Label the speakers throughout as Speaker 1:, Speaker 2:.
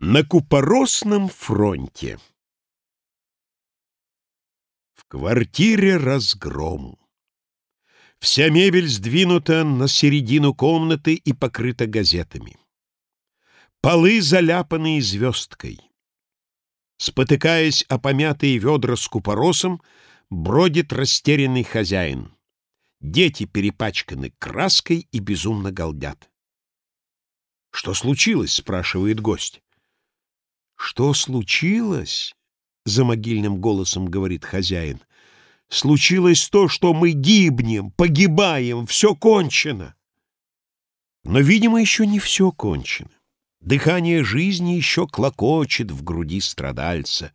Speaker 1: На Купоросном фронте В квартире разгром. Вся мебель сдвинута на середину комнаты и покрыта газетами. Полы заляпаны звездкой. Спотыкаясь о помятые ведра с купоросом, бродит растерянный хозяин. Дети перепачканы краской и безумно галдят. «Что случилось?» — спрашивает гость. «Что случилось?» — за могильным голосом говорит хозяин. «Случилось то, что мы гибнем, погибаем, все кончено». Но, видимо, еще не все кончено. Дыхание жизни еще клокочет в груди страдальца.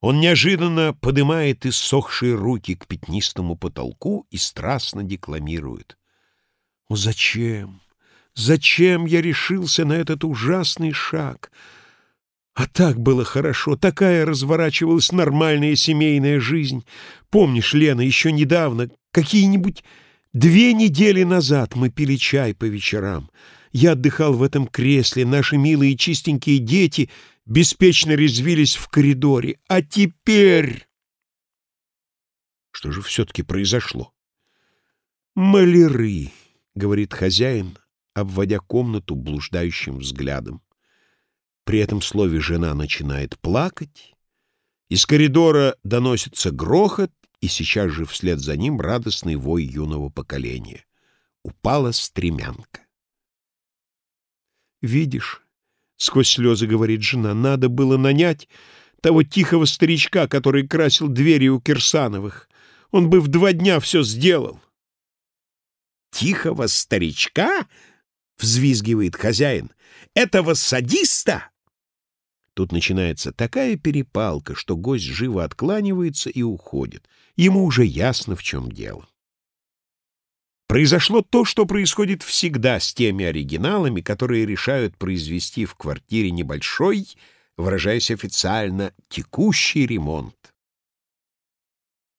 Speaker 1: Он неожиданно подымает иссохшие руки к пятнистому потолку и страстно декламирует. «О, зачем? Зачем я решился на этот ужасный шаг?» А так было хорошо, такая разворачивалась нормальная семейная жизнь. Помнишь, Лена, еще недавно, какие-нибудь две недели назад мы пили чай по вечерам. Я отдыхал в этом кресле, наши милые чистенькие дети беспечно резвились в коридоре. А теперь... Что же все-таки произошло? «Маляры», — говорит хозяин, обводя комнату блуждающим взглядом. При этом слове жена начинает плакать. Из коридора доносится грохот, и сейчас же вслед за ним радостный вой юного поколения. Упала стремянка. «Видишь», — сквозь слезы говорит жена, — «надо было нанять того тихого старичка, который красил двери у Кирсановых. Он бы в два дня все сделал».
Speaker 2: «Тихого старичка?» — взвизгивает хозяин. «Этого садиста?»
Speaker 1: Тут начинается такая перепалка, что гость живо откланивается и уходит. Ему уже ясно, в чем дело. Произошло то, что происходит всегда с теми оригиналами, которые решают произвести в квартире небольшой, выражаясь официально, текущий ремонт.